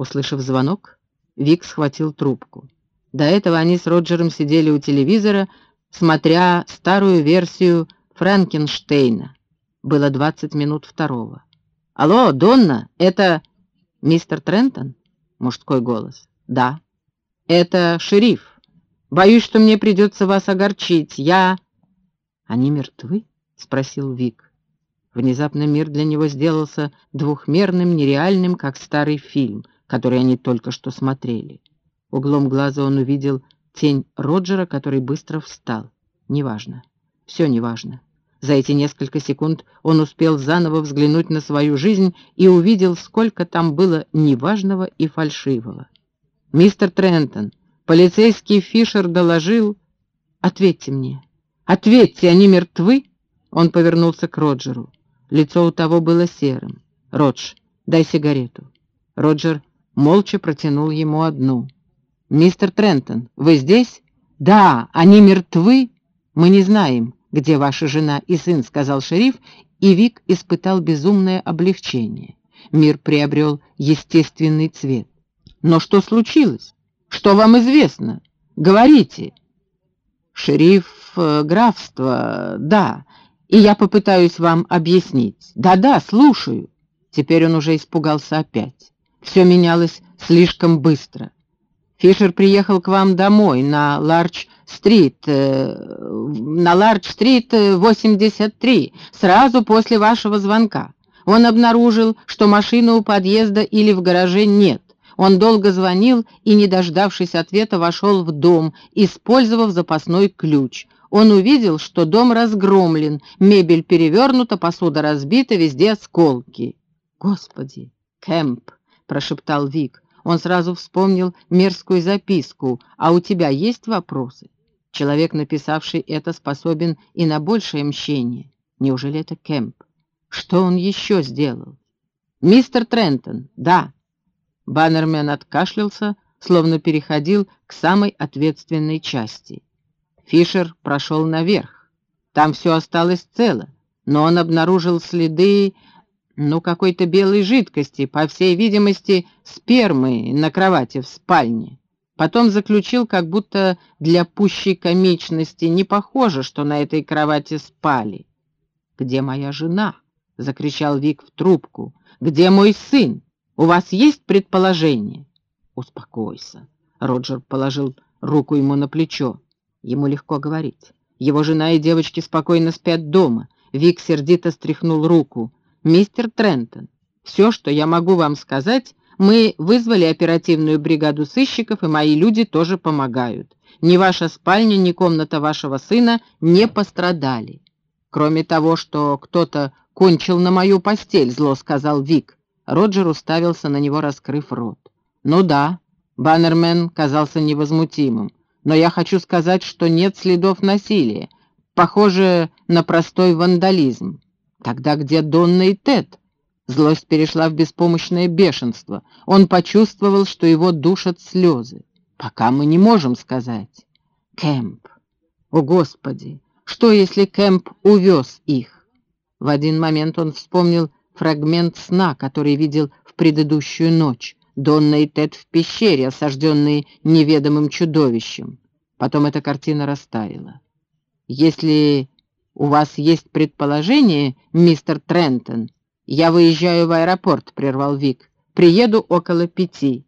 Услышав звонок, Вик схватил трубку. До этого они с Роджером сидели у телевизора, смотря старую версию Франкенштейна. Было 20 минут второго. «Алло, Донна, это мистер Трентон?» Мужской голос. «Да». «Это шериф. Боюсь, что мне придется вас огорчить. Я...» «Они мертвы?» — спросил Вик. Внезапно мир для него сделался двухмерным, нереальным, как старый фильм, который они только что смотрели. Углом глаза он увидел тень Роджера, который быстро встал. Неважно. Все неважно. За эти несколько секунд он успел заново взглянуть на свою жизнь и увидел, сколько там было неважного и фальшивого. «Мистер Трентон, полицейский Фишер доложил...» «Ответьте мне! Ответьте, они мертвы?» Он повернулся к Роджеру. Лицо у того было серым. «Родж, дай сигарету». Роджер молча протянул ему одну. «Мистер Трентон, вы здесь?» «Да, они мертвы. Мы не знаем, где ваша жена и сын», — сказал шериф, и Вик испытал безумное облегчение. Мир приобрел естественный цвет. «Но что случилось? Что вам известно? Говорите!» «Шериф э, графства, да, и я попытаюсь вам объяснить. Да-да, слушаю». Теперь он уже испугался опять. Все менялось слишком быстро. Фишер приехал к вам домой на Ларч-стрит, э, на Ларч-стрит 83, э, сразу после вашего звонка. Он обнаружил, что машины у подъезда или в гараже нет. Он долго звонил и, не дождавшись ответа, вошел в дом, использовав запасной ключ. Он увидел, что дом разгромлен, мебель перевернута, посуда разбита, везде осколки. «Господи, Кэмп!» — прошептал Вик. Он сразу вспомнил мерзкую записку. «А у тебя есть вопросы?» Человек, написавший это, способен и на большее мщение. Неужели это Кэмп? Что он еще сделал? «Мистер Трентон, да!» Баннермен откашлялся, словно переходил к самой ответственной части. Фишер прошел наверх. Там все осталось цело, но он обнаружил следы ну, какой-то белой жидкости, по всей видимости, спермы на кровати в спальне. Потом заключил, как будто для пущей комичности не похоже, что на этой кровати спали. «Где моя жена?» — закричал Вик в трубку. «Где мой сын? У вас есть предположение?» «Успокойся», — Роджер положил руку ему на плечо. Ему легко говорить. Его жена и девочки спокойно спят дома. Вик сердито стряхнул руку. «Мистер Трентон, все, что я могу вам сказать, мы вызвали оперативную бригаду сыщиков, и мои люди тоже помогают. Ни ваша спальня, ни комната вашего сына не пострадали. Кроме того, что кто-то кончил на мою постель, зло сказал Вик. Роджер уставился на него, раскрыв рот. «Ну да», — Баннермен казался невозмутимым, «но я хочу сказать, что нет следов насилия. Похоже на простой вандализм. Тогда где Донна и Тед? Злость перешла в беспомощное бешенство. Он почувствовал, что его душат слезы. Пока мы не можем сказать. Кэмп. О, Господи! Что, если Кэмп увез их? В один момент он вспомнил фрагмент сна, который видел в предыдущую ночь. Донна и Тед в пещере, осажденные неведомым чудовищем. Потом эта картина растаяла. Если «У вас есть предположение, мистер Трентон?» «Я выезжаю в аэропорт», — прервал Вик. «Приеду около пяти».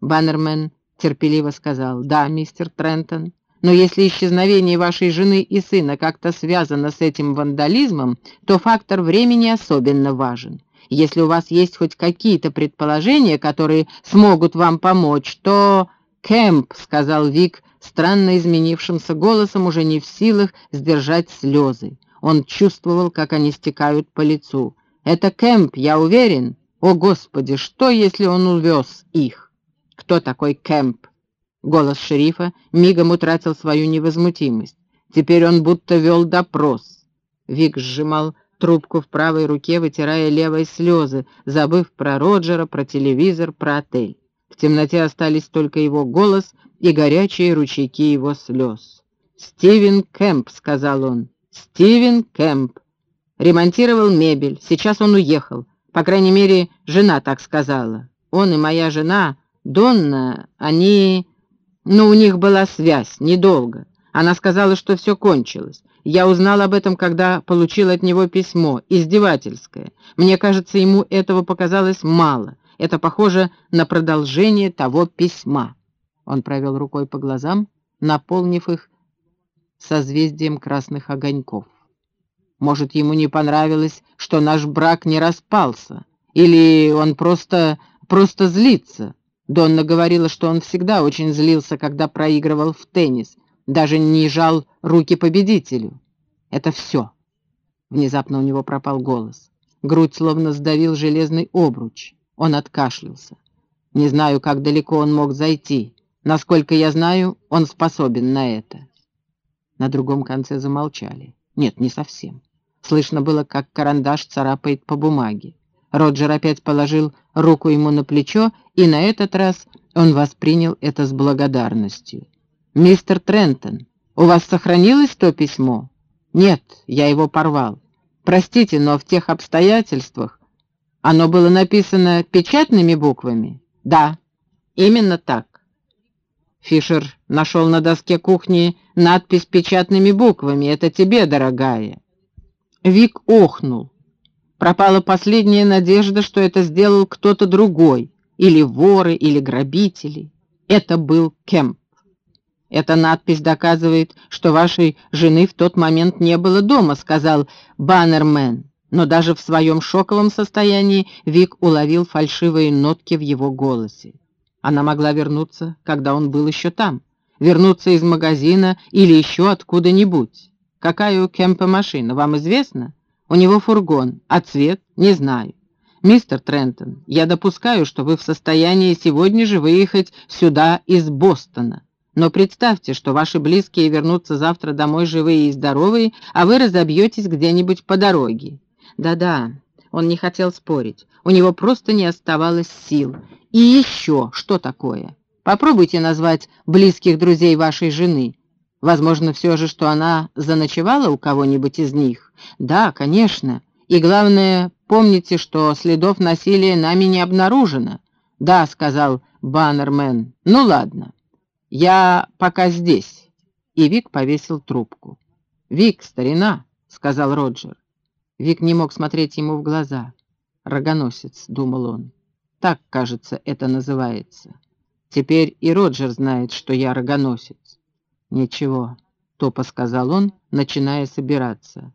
Баннермен терпеливо сказал. «Да, мистер Трентон, но если исчезновение вашей жены и сына как-то связано с этим вандализмом, то фактор времени особенно важен. Если у вас есть хоть какие-то предположения, которые смогут вам помочь, то...» «Кэмп», — сказал Вик, странно изменившимся голосом, уже не в силах сдержать слезы. Он чувствовал, как они стекают по лицу. «Это Кэмп, я уверен. О, Господи, что, если он увез их?» «Кто такой Кэмп?» Голос шерифа мигом утратил свою невозмутимость. Теперь он будто вел допрос. Вик сжимал трубку в правой руке, вытирая левой слезы, забыв про Роджера, про телевизор, про отель. В темноте остались только его голос и горячие ручейки его слез. «Стивен Кэмп», — сказал он, — «Стивен Кэмп. Ремонтировал мебель, сейчас он уехал. По крайней мере, жена так сказала. Он и моя жена, Донна, они... Ну, у них была связь, недолго. Она сказала, что все кончилось. Я узнал об этом, когда получил от него письмо, издевательское. Мне кажется, ему этого показалось мало. Это похоже на продолжение того письма. Он провел рукой по глазам, наполнив их созвездием красных огоньков. Может, ему не понравилось, что наш брак не распался, или он просто, просто злится. Донна говорила, что он всегда очень злился, когда проигрывал в теннис, даже не жал руки победителю. Это все. Внезапно у него пропал голос. Грудь словно сдавил железный обруч. Он откашлялся. Не знаю, как далеко он мог зайти. Насколько я знаю, он способен на это. На другом конце замолчали. Нет, не совсем. Слышно было, как карандаш царапает по бумаге. Роджер опять положил руку ему на плечо, и на этот раз он воспринял это с благодарностью. «Мистер Трентон, у вас сохранилось то письмо?» «Нет, я его порвал. Простите, но в тех обстоятельствах оно было написано печатными буквами?» «Да, именно так». Фишер нашел на доске кухни надпись печатными буквами. «Это тебе, дорогая». Вик охнул. Пропала последняя надежда, что это сделал кто-то другой, или воры, или грабители. Это был Кемп. «Эта надпись доказывает, что вашей жены в тот момент не было дома», — сказал Баннермен. Но даже в своем шоковом состоянии Вик уловил фальшивые нотки в его голосе. Она могла вернуться, когда он был еще там, вернуться из магазина или еще откуда-нибудь. Какая у Кемпа машина, вам известно? У него фургон, а цвет — не знаю. Мистер Трентон, я допускаю, что вы в состоянии сегодня же выехать сюда из Бостона. Но представьте, что ваши близкие вернутся завтра домой живые и здоровые, а вы разобьетесь где-нибудь по дороге. Да-да, он не хотел спорить. У него просто не оставалось сил. И еще что такое? Попробуйте назвать близких друзей вашей жены. Возможно, все же, что она заночевала у кого-нибудь из них? Да, конечно. И главное, помните, что следов насилия нами не обнаружено. Да, сказал Баннермен. Ну ладно. «Я пока здесь». И Вик повесил трубку. «Вик, старина», — сказал Роджер. Вик не мог смотреть ему в глаза. «Рогоносец», — думал он. «Так, кажется, это называется. Теперь и Роджер знает, что я рогоносец». «Ничего», — топо сказал он, начиная собираться.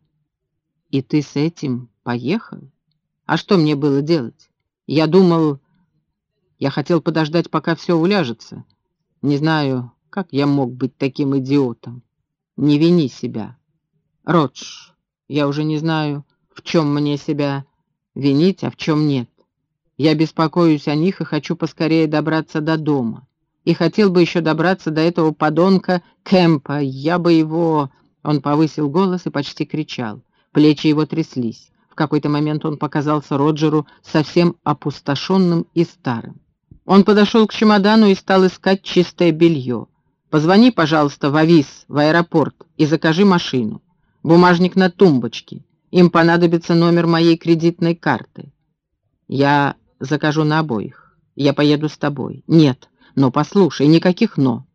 «И ты с этим поехал? А что мне было делать? Я думал... Я хотел подождать, пока все уляжется, не знаю, как я мог быть таким идиотом. Не вини себя. Родж, я уже не знаю, в чем мне себя винить, а в чем нет. Я беспокоюсь о них и хочу поскорее добраться до дома. И хотел бы еще добраться до этого подонка Кэмпа. Я бы его...» Он повысил голос и почти кричал. Плечи его тряслись. В какой-то момент он показался Роджеру совсем опустошенным и старым. Он подошел к чемодану и стал искать чистое белье. «Позвони, пожалуйста, в Авис, в аэропорт, и закажи машину. Бумажник на тумбочке. Им понадобится номер моей кредитной карты. Я закажу на обоих. Я поеду с тобой. Нет, но послушай, никаких «но».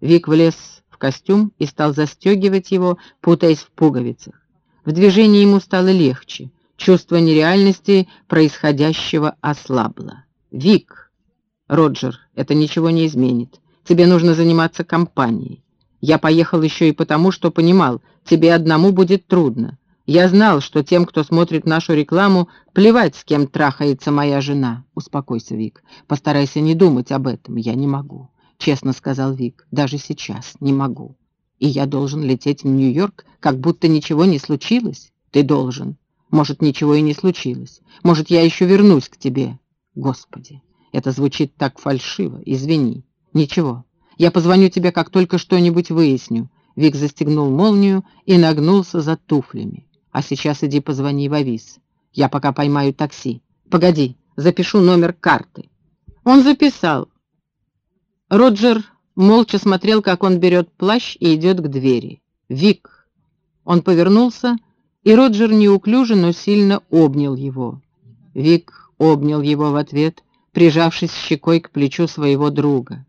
Вик влез в костюм и стал застегивать его, путаясь в пуговицах. В движении ему стало легче. Чувство нереальности происходящего ослабло. «Вик!» «Роджер, это ничего не изменит. Тебе нужно заниматься компанией. Я поехал еще и потому, что понимал, тебе одному будет трудно. Я знал, что тем, кто смотрит нашу рекламу, плевать, с кем трахается моя жена. Успокойся, Вик. Постарайся не думать об этом. Я не могу. Честно сказал Вик. Даже сейчас не могу. И я должен лететь в Нью-Йорк, как будто ничего не случилось? Ты должен. Может, ничего и не случилось. Может, я еще вернусь к тебе. Господи, это звучит так фальшиво, извини. Ничего, я позвоню тебе, как только что-нибудь выясню. Вик застегнул молнию и нагнулся за туфлями. А сейчас иди позвони в Авис. Я пока поймаю такси. Погоди, запишу номер карты. Он записал. Роджер молча смотрел, как он берет плащ и идет к двери. «Вик!» Он повернулся, и Роджер неуклюже, но сильно обнял его. Вик обнял его в ответ, прижавшись щекой к плечу своего друга.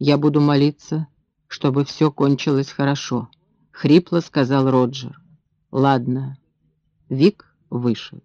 «Я буду молиться, чтобы все кончилось хорошо», — хрипло сказал Роджер. «Ладно». Вик вышел.